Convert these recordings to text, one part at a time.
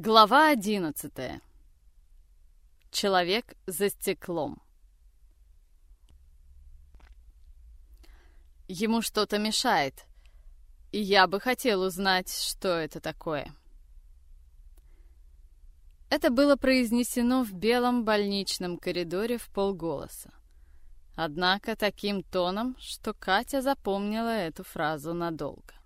Глава одиннадцатая. Человек за стеклом. Ему что-то мешает, и я бы хотел узнать, что это такое. Это было произнесено в белом больничном коридоре в полголоса. Однако таким тоном, что Катя запомнила эту фразу надолго.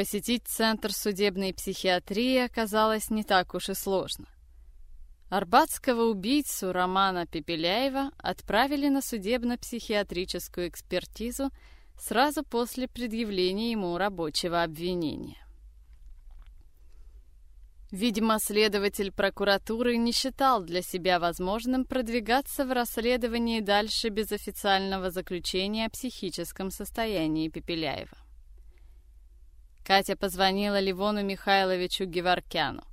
Посетить Центр судебной психиатрии оказалось не так уж и сложно. Арбатского убийцу Романа Пепеляева отправили на судебно-психиатрическую экспертизу сразу после предъявления ему рабочего обвинения. Видимо, следователь прокуратуры не считал для себя возможным продвигаться в расследовании дальше без официального заключения о психическом состоянии Пепеляева. Катя позвонила Ливону Михайловичу Геворкяну,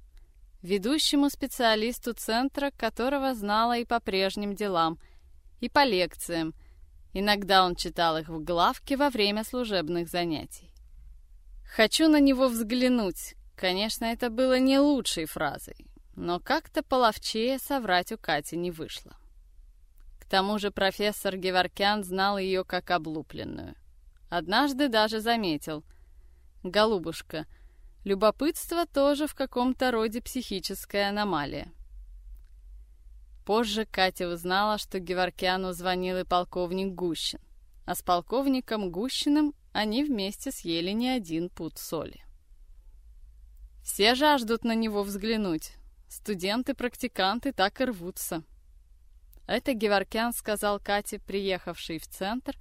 ведущему специалисту центра, которого знала и по прежним делам, и по лекциям. Иногда он читал их в главке во время служебных занятий. «Хочу на него взглянуть». Конечно, это было не лучшей фразой, но как-то половчее соврать у Кати не вышло. К тому же профессор Геворкян знал ее как облупленную. Однажды даже заметил — голубушка, любопытство тоже в каком-то роде психическая аномалия. Позже Катя узнала, что Геворкяну звонил и полковник Гущин, а с полковником Гущиным они вместе съели не один пуд соли. Все жаждут на него взглянуть. Студенты-практиканты так и рвутся. Это Геворкян сказал Кате, приехавшей в центр,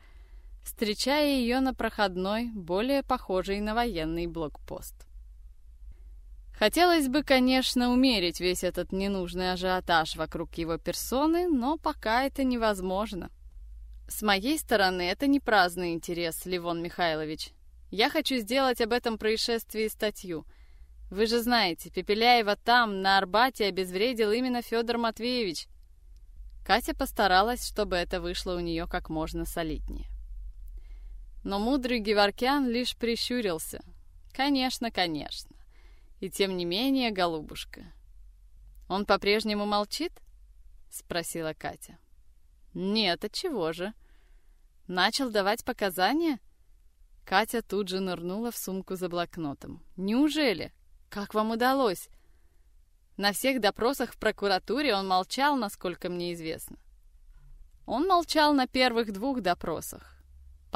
встречая ее на проходной, более похожий на военный блокпост. Хотелось бы, конечно, умерить весь этот ненужный ажиотаж вокруг его персоны, но пока это невозможно. С моей стороны, это не праздный интерес, Ливон Михайлович. Я хочу сделать об этом происшествии статью. Вы же знаете, Пепеляева там, на Арбате, обезвредил именно Федор Матвеевич. Катя постаралась, чтобы это вышло у нее как можно солиднее. Но мудрый Геворкян лишь прищурился. «Конечно, конечно. И тем не менее, голубушка». «Он по-прежнему молчит?» — спросила Катя. «Нет, от чего же?» «Начал давать показания?» Катя тут же нырнула в сумку за блокнотом. «Неужели? Как вам удалось?» На всех допросах в прокуратуре он молчал, насколько мне известно. Он молчал на первых двух допросах.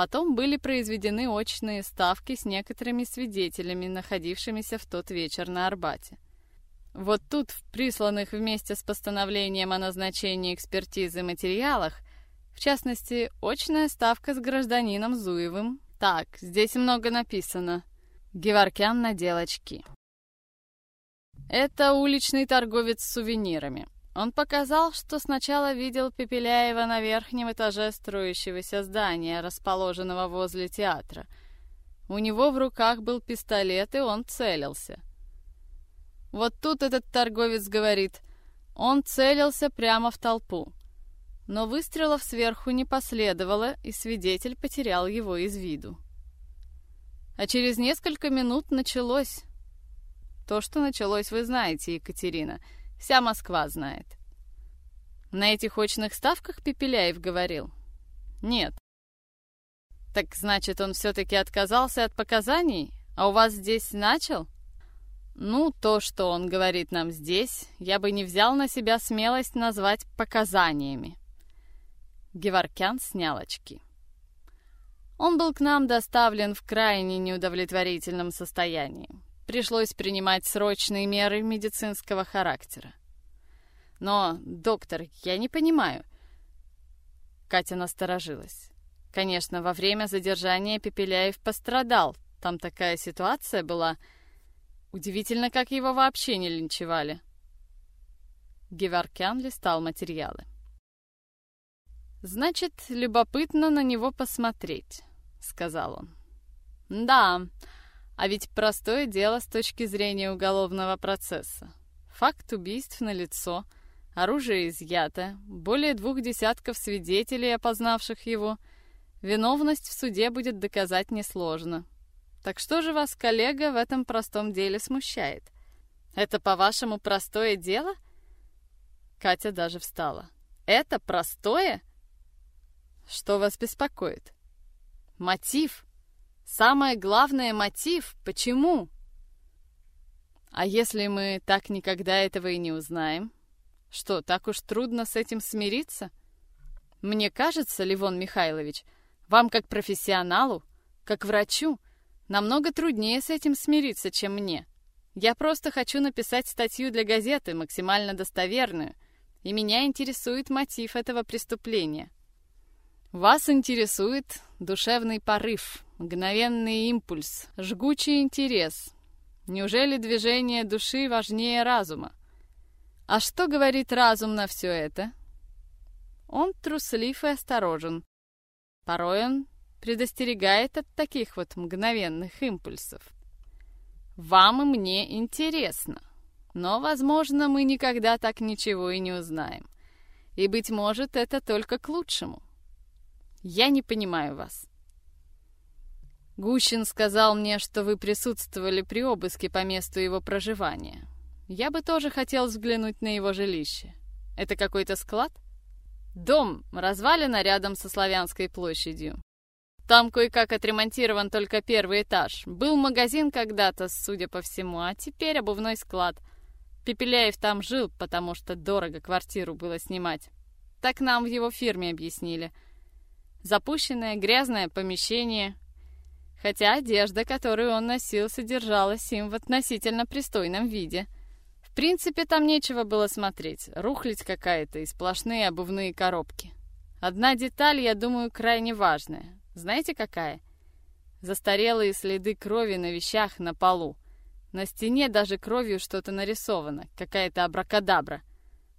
Потом были произведены очные ставки с некоторыми свидетелями, находившимися в тот вечер на Арбате. Вот тут, в присланных вместе с постановлением о назначении экспертизы материалах, в частности, очная ставка с гражданином Зуевым. Так, здесь много написано. Геворкян надел очки. Это уличный торговец с сувенирами. Он показал, что сначала видел Пепеляева на верхнем этаже строящегося здания, расположенного возле театра. У него в руках был пистолет, и он целился. Вот тут этот торговец говорит, он целился прямо в толпу. Но выстрелов сверху не последовало, и свидетель потерял его из виду. А через несколько минут началось. То, что началось, вы знаете, Екатерина — Вся Москва знает. На этих очных ставках Пепеляев говорил? Нет. Так значит, он все-таки отказался от показаний? А у вас здесь начал? Ну, то, что он говорит нам здесь, я бы не взял на себя смелость назвать показаниями. Геворкян снял очки. Он был к нам доставлен в крайне неудовлетворительном состоянии пришлось принимать срочные меры медицинского характера. Но, доктор, я не понимаю. Катя насторожилась. Конечно, во время задержания Пепеляев пострадал. Там такая ситуация была. Удивительно, как его вообще не линчевали. Геворкян листал материалы. «Значит, любопытно на него посмотреть», — сказал он. «Да, а ведь простое дело с точки зрения уголовного процесса. Факт убийств налицо, оружие изъято, более двух десятков свидетелей, опознавших его. Виновность в суде будет доказать несложно. Так что же вас, коллега, в этом простом деле смущает? Это, по-вашему, простое дело? Катя даже встала. Это простое? Что вас беспокоит? Мотив. Самое главное мотив. Почему? А если мы так никогда этого и не узнаем? Что, так уж трудно с этим смириться? Мне кажется, Ливон Михайлович, вам как профессионалу, как врачу, намного труднее с этим смириться, чем мне. Я просто хочу написать статью для газеты, максимально достоверную, и меня интересует мотив этого преступления. Вас интересует душевный порыв, мгновенный импульс, жгучий интерес. Неужели движение души важнее разума? А что говорит разум на все это? Он труслив и осторожен. Порой он предостерегает от таких вот мгновенных импульсов. Вам и мне интересно. Но, возможно, мы никогда так ничего и не узнаем. И, быть может, это только к лучшему. Я не понимаю вас. Гущин сказал мне, что вы присутствовали при обыске по месту его проживания. Я бы тоже хотел взглянуть на его жилище. Это какой-то склад? Дом развалина рядом со Славянской площадью. Там кое-как отремонтирован только первый этаж. Был магазин когда-то, судя по всему, а теперь обувной склад. Пепеляев там жил, потому что дорого квартиру было снимать. Так нам в его фирме объяснили. Запущенное грязное помещение. Хотя одежда, которую он носил, содержалась им в относительно пристойном виде. В принципе, там нечего было смотреть. Рухлить какая-то и сплошные обувные коробки. Одна деталь, я думаю, крайне важная. Знаете, какая? Застарелые следы крови на вещах на полу. На стене даже кровью что-то нарисовано, какая-то абракадабра.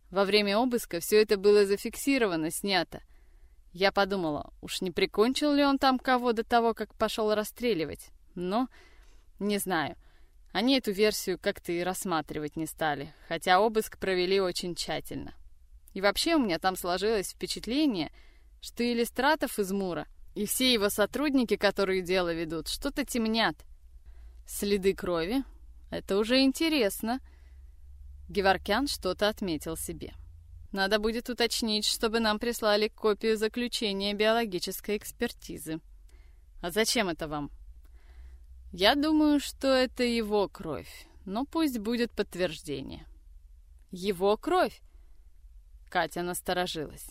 Во время обыска все это было зафиксировано, снято. Я подумала, уж не прикончил ли он там кого до того, как пошел расстреливать. Но, не знаю, они эту версию как-то и рассматривать не стали, хотя обыск провели очень тщательно. И вообще у меня там сложилось впечатление, что Иллистратов из Мура — и все его сотрудники, которые дело ведут, что-то темнят. Следы крови? Это уже интересно. Геворкян что-то отметил себе. Надо будет уточнить, чтобы нам прислали копию заключения биологической экспертизы. А зачем это вам? Я думаю, что это его кровь, но пусть будет подтверждение. Его кровь? Катя насторожилась.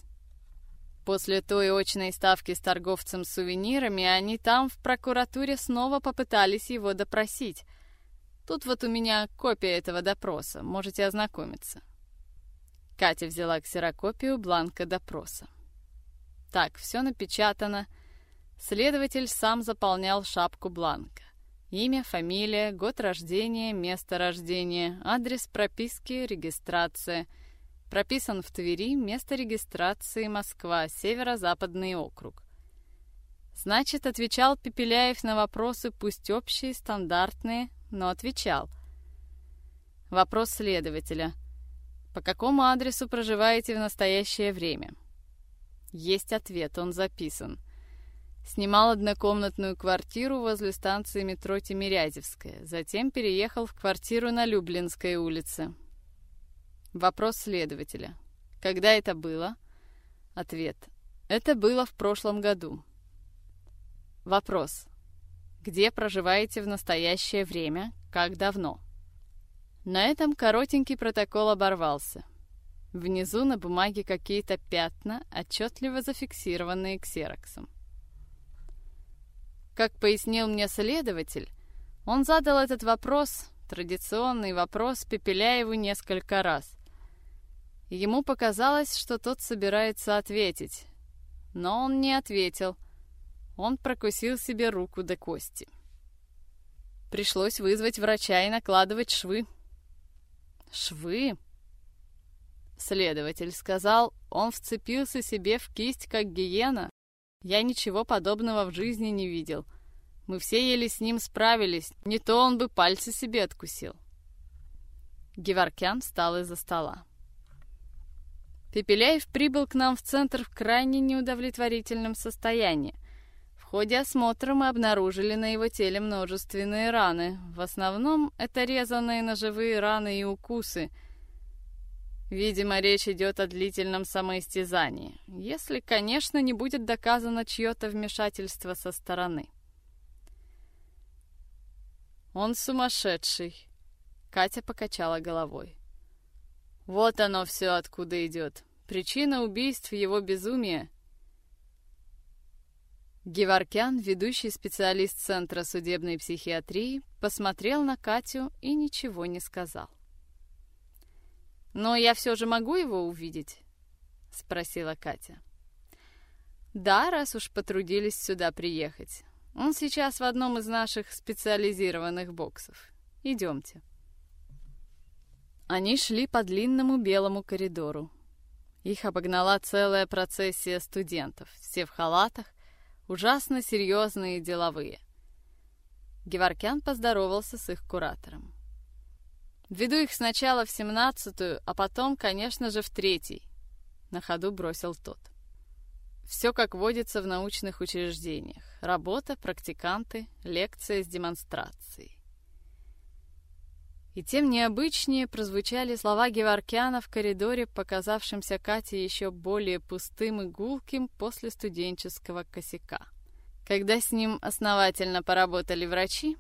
После той очной ставки с торговцем сувенирами они там в прокуратуре снова попытались его допросить. Тут вот у меня копия этого допроса, можете ознакомиться. Катя взяла ксерокопию бланка допроса. Так, все напечатано. Следователь сам заполнял шапку бланка. Имя, фамилия, год рождения, место рождения, адрес прописки, регистрация — Прописан в Твери, место регистрации Москва, северо-западный округ. Значит, отвечал Пепеляев на вопросы, пусть общие, стандартные, но отвечал. Вопрос следователя. По какому адресу проживаете в настоящее время? Есть ответ, он записан. Снимал однокомнатную квартиру возле станции метро Тимирязевская, затем переехал в квартиру на Люблинской улице. Вопрос следователя. Когда это было? Ответ. Это было в прошлом году. Вопрос. Где проживаете в настоящее время? Как давно? На этом коротенький протокол оборвался. Внизу на бумаге какие-то пятна, отчетливо зафиксированные ксероксом. Как пояснил мне следователь, он задал этот вопрос, традиционный вопрос Пепеляеву несколько раз. Ему показалось, что тот собирается ответить. Но он не ответил. Он прокусил себе руку до кости. Пришлось вызвать врача и накладывать швы. Швы? Следователь сказал, он вцепился себе в кисть, как гиена. Я ничего подобного в жизни не видел. Мы все еле с ним справились, не то он бы пальцы себе откусил. Геворкян встал из-за стола. Пепеляев прибыл к нам в центр в крайне неудовлетворительном состоянии. Ходе осмотра мы обнаружили на его теле множественные раны. В основном это резанные ножевые раны и укусы. Видимо, речь идет о длительном самоистязании, если, конечно, не будет доказано чье-то вмешательство со стороны. «Он сумасшедший», — Катя покачала головой. «Вот оно все откуда идет. Причина убийств его безумия — Геворкян, ведущий специалист Центра судебной психиатрии, посмотрел на Катю и ничего не сказал. «Но я все же могу его увидеть?» — спросила Катя. «Да, раз уж потрудились сюда приехать. Он сейчас в одном из наших специализированных боксов. Идемте». Они шли по длинному белому коридору. Их обогнала целая процессия студентов, все в халатах, ужасно серьезные и деловые. Геворкян поздоровался с их куратором. «Веду их сначала в семнадцатую, а потом, конечно же, в третий», — на ходу бросил тот. Все как водится в научных учреждениях. Работа, практиканты, лекция с демонстрацией. И тем необычнее прозвучали слова Геворкяна в коридоре, показавшемся Кате еще более пустым и гулким после студенческого косяка. Когда с ним основательно поработали врачи,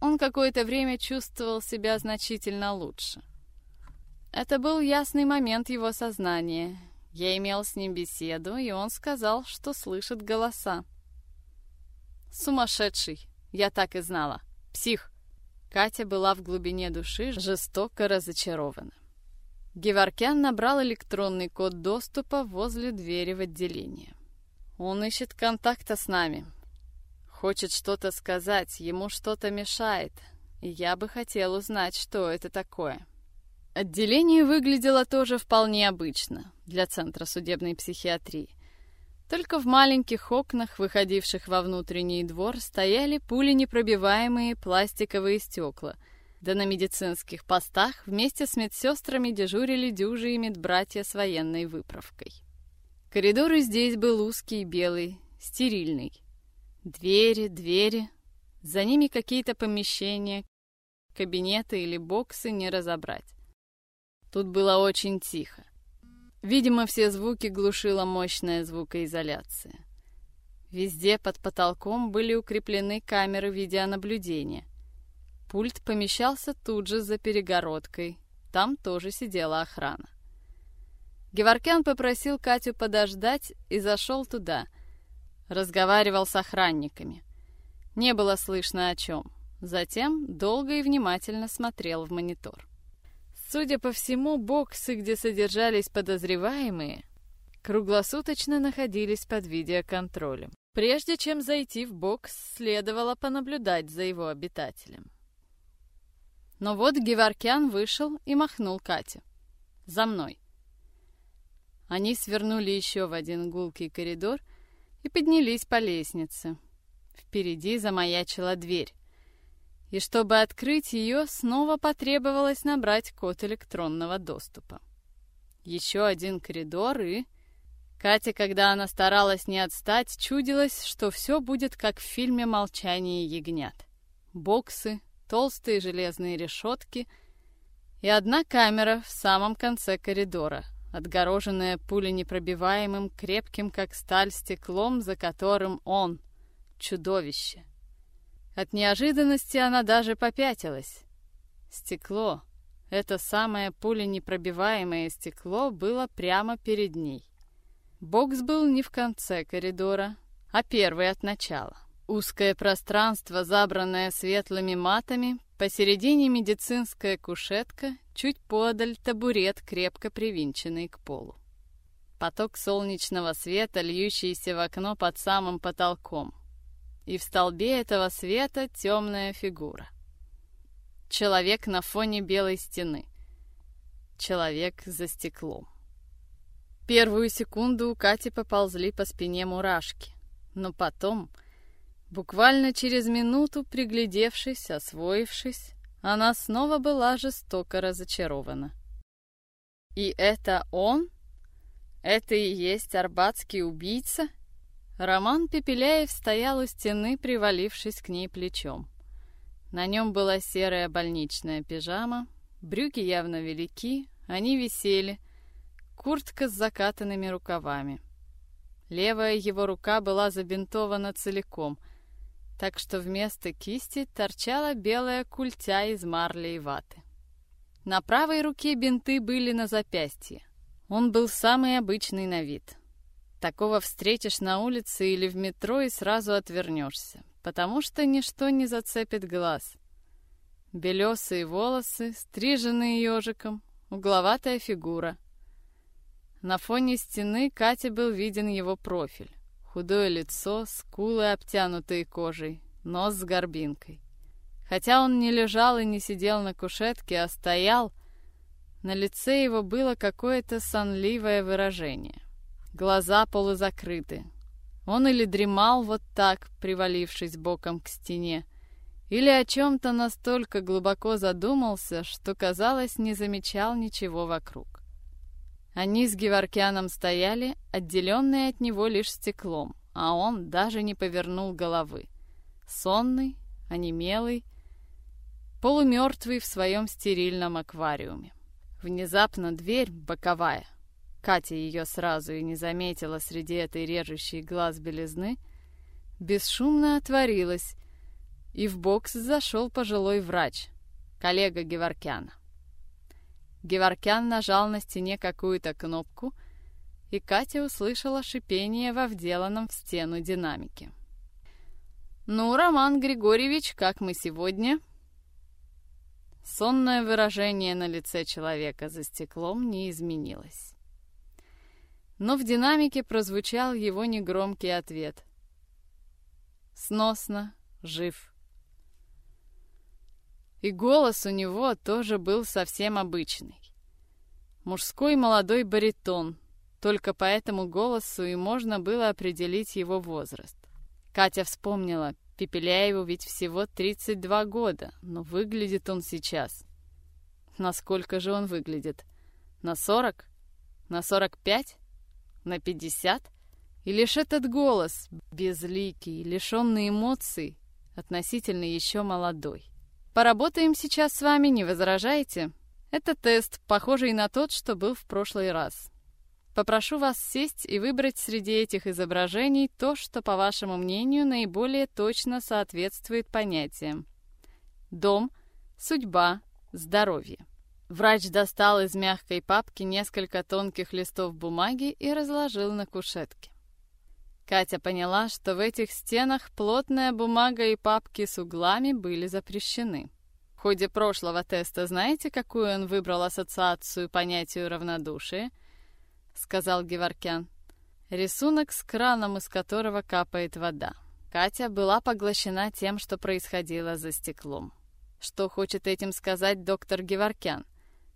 он какое-то время чувствовал себя значительно лучше. Это был ясный момент его сознания. Я имел с ним беседу, и он сказал, что слышит голоса. «Сумасшедший! Я так и знала! Псих!» Катя была в глубине души жестоко разочарована. Геворкян набрал электронный код доступа возле двери в отделение. «Он ищет контакта с нами. Хочет что-то сказать, ему что-то мешает, я бы хотел узнать, что это такое». Отделение выглядело тоже вполне обычно для Центра судебной психиатрии. Только в маленьких окнах, выходивших во внутренний двор, стояли пули непробиваемые пластиковые стекла. Да на медицинских постах вместе с медсестрами дежурили дюжи и медбратья с военной выправкой. Коридор и здесь был узкий, белый, стерильный. Двери, двери, за ними какие-то помещения, кабинеты или боксы не разобрать. Тут было очень тихо. Видимо, все звуки глушила мощная звукоизоляция. Везде под потолком были укреплены камеры видеонаблюдения. Пульт помещался тут же за перегородкой. Там тоже сидела охрана. Геворкян попросил Катю подождать и зашел туда. Разговаривал с охранниками. Не было слышно о чем. Затем долго и внимательно смотрел в монитор. Судя по всему, боксы, где содержались подозреваемые, круглосуточно находились под видеоконтролем. Прежде чем зайти в бокс, следовало понаблюдать за его обитателем. Но вот Геворкян вышел и махнул Кате. «За мной!» Они свернули еще в один гулкий коридор и поднялись по лестнице. Впереди замаячила дверь и чтобы открыть ее, снова потребовалось набрать код электронного доступа. Еще один коридор и... Катя, когда она старалась не отстать, чудилось, что все будет как в фильме «Молчание ягнят». Боксы, толстые железные решетки и одна камера в самом конце коридора, отгороженная пуленепробиваемым, крепким как сталь стеклом, за которым он — чудовище. От неожиданности она даже попятилась. Стекло, это самое пуленепробиваемое стекло, было прямо перед ней. Бокс был не в конце коридора, а первый от начала. Узкое пространство, забранное светлыми матами, посередине медицинская кушетка, чуть подаль табурет, крепко привинченный к полу. Поток солнечного света, льющийся в окно под самым потолком и в столбе этого света темная фигура. Человек на фоне белой стены. Человек за стеклом. Первую секунду у Кати поползли по спине мурашки, но потом, буквально через минуту, приглядевшись, освоившись, она снова была жестоко разочарована. И это он? Это и есть арбатский убийца? Роман Пепеляев стоял у стены, привалившись к ней плечом. На нем была серая больничная пижама, брюки явно велики, они висели, куртка с закатанными рукавами. Левая его рука была забинтована целиком, так что вместо кисти торчала белая культя из марли и ваты. На правой руке бинты были на запястье. Он был самый обычный на вид. Такого встретишь на улице или в метро и сразу отвернешься, потому что ничто не зацепит глаз. Белесые волосы, стриженные ежиком, угловатая фигура. На фоне стены Кате был виден его профиль. Худое лицо, скулы, обтянутые кожей, нос с горбинкой. Хотя он не лежал и не сидел на кушетке, а стоял, на лице его было какое-то сонливое выражение. Глаза полузакрыты. Он или дремал вот так, привалившись боком к стене, или о чем-то настолько глубоко задумался, что, казалось, не замечал ничего вокруг. Они с Геворкяном стояли, отделенные от него лишь стеклом, а он даже не повернул головы. Сонный, онемелый, полумертвый в своем стерильном аквариуме. Внезапно дверь, боковая, Катя ее сразу и не заметила среди этой режущей глаз белизны, бесшумно отворилась, и в бокс зашел пожилой врач, коллега Геворкяна. Геворкян нажал на стене какую-то кнопку, и Катя услышала шипение во вделанном в стену динамике. «Ну, Роман Григорьевич, как мы сегодня?» Сонное выражение на лице человека за стеклом не изменилось. Но в динамике прозвучал его негромкий ответ. «Сносно, жив». И голос у него тоже был совсем обычный. Мужской молодой баритон, только по этому голосу и можно было определить его возраст. Катя вспомнила, Пепеляеву ведь всего 32 года, но выглядит он сейчас. Насколько же он выглядит? На 40? На 45? На 50? И лишь этот голос, безликий, лишенный эмоций, относительно еще молодой. Поработаем сейчас с вами, не возражаете? Это тест, похожий на тот, что был в прошлый раз. Попрошу вас сесть и выбрать среди этих изображений то, что, по вашему мнению, наиболее точно соответствует понятиям. Дом, судьба, здоровье. Врач достал из мягкой папки несколько тонких листов бумаги и разложил на кушетке. Катя поняла, что в этих стенах плотная бумага и папки с углами были запрещены. В ходе прошлого теста знаете, какую он выбрал ассоциацию понятию равнодушия – сказал Геворкян. Рисунок с краном, из которого капает вода. Катя была поглощена тем, что происходило за стеклом. Что хочет этим сказать доктор Геворкян?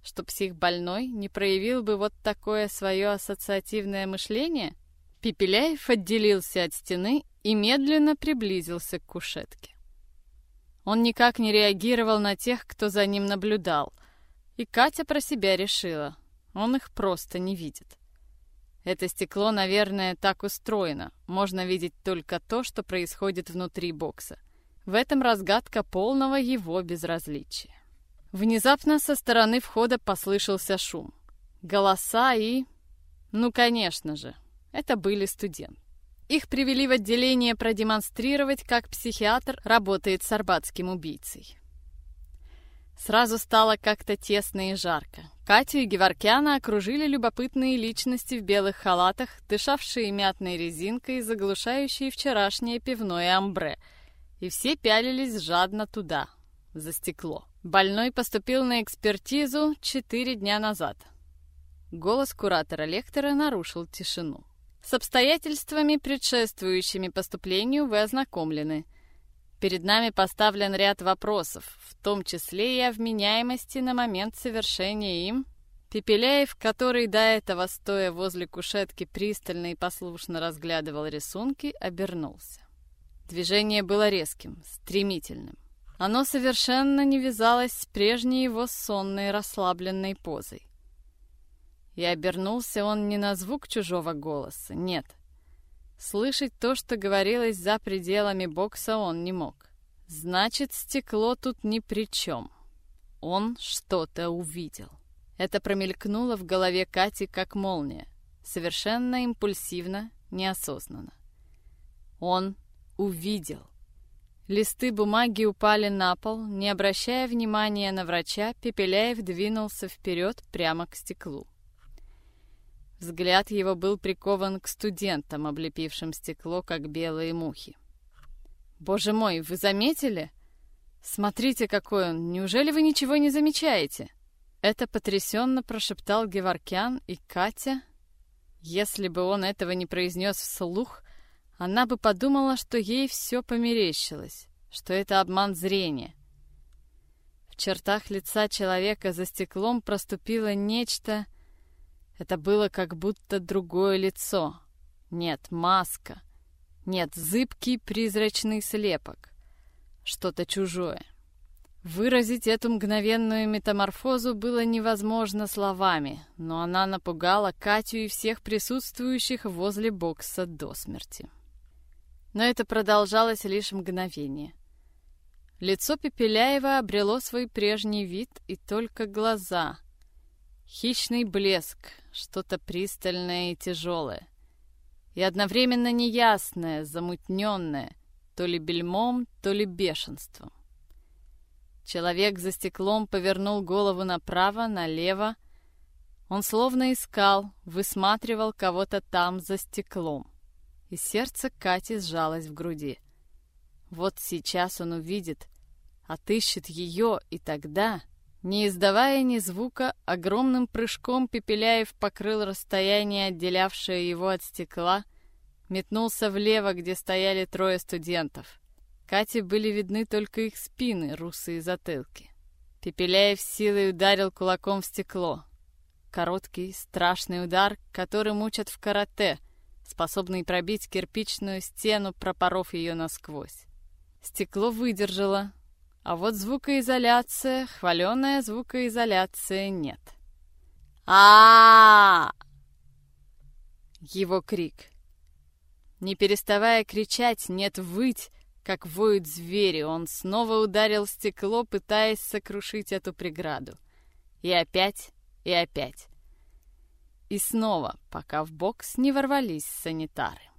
Что психбольной не проявил бы вот такое свое ассоциативное мышление? Пепеляев отделился от стены и медленно приблизился к кушетке. Он никак не реагировал на тех, кто за ним наблюдал, и Катя про себя решила, он их просто не видит. Это стекло, наверное, так устроено. Можно видеть только то, что происходит внутри бокса. В этом разгадка полного его безразличия. Внезапно со стороны входа послышался шум. Голоса и... Ну, конечно же, это были студенты. Их привели в отделение продемонстрировать, как психиатр работает с арбатским убийцей. Сразу стало как-то тесно и жарко. Катю и Геворкяна окружили любопытные личности в белых халатах, дышавшие мятной резинкой, заглушающие вчерашнее пивное амбре. И все пялились жадно туда, за стекло. Больной поступил на экспертизу четыре дня назад. Голос куратора лектора нарушил тишину. С обстоятельствами, предшествующими поступлению, вы ознакомлены. Перед нами поставлен ряд вопросов, в том числе и о вменяемости на момент совершения им. Пепеляев, который до этого, стоя возле кушетки, пристально и послушно разглядывал рисунки, обернулся. Движение было резким, стремительным. Оно совершенно не вязалось с прежней его сонной расслабленной позой. И обернулся он не на звук чужого голоса, нет. Слышать то, что говорилось за пределами бокса, он не мог. Значит, стекло тут ни при чем. Он что-то увидел. Это промелькнуло в голове Кати как молния, совершенно импульсивно, неосознанно. Он увидел. Листы бумаги упали на пол, не обращая внимания на врача, Пепеляев двинулся вперед прямо к стеклу. Взгляд его был прикован к студентам, облепившим стекло, как белые мухи. «Боже мой, вы заметили? Смотрите, какой он! Неужели вы ничего не замечаете?» Это потрясенно прошептал Геворкян, и Катя, если бы он этого не произнес вслух, она бы подумала, что ей все померещилось, что это обман зрения. В чертах лица человека за стеклом проступило нечто... Это было как будто другое лицо. Нет, маска. Нет, зыбкий призрачный слепок. Что-то чужое. Выразить эту мгновенную метаморфозу было невозможно словами, но она напугала Катю и всех присутствующих возле бокса до смерти. Но это продолжалось лишь мгновение. Лицо Пепеляева обрело свой прежний вид, и только глаза. Хищный блеск, что-то пристальное и тяжелое. И одновременно неясное, замутненное, то ли бельмом, то ли бешенством. Человек за стеклом повернул голову направо, налево. Он словно искал, высматривал кого-то там за стеклом. И сердце Кати сжалось в груди. Вот сейчас он увидит, отыщет ее, и тогда, не издавая ни звука, огромным прыжком Пепеляев покрыл расстояние, отделявшее его от стекла, метнулся влево, где стояли трое студентов — Кате были видны только их спины, русые затылки. Пепеляев силой ударил кулаком в стекло. Короткий, страшный удар, который мучат в карате, способный пробить кирпичную стену, пропоров ее насквозь. Стекло выдержало, а вот звукоизоляция, хваленая звукоизоляция нет. а Его крик. Не переставая кричать, нет выть, как воют звери, он снова ударил стекло, пытаясь сокрушить эту преграду. И опять, и опять. И снова, пока в бокс не ворвались санитары.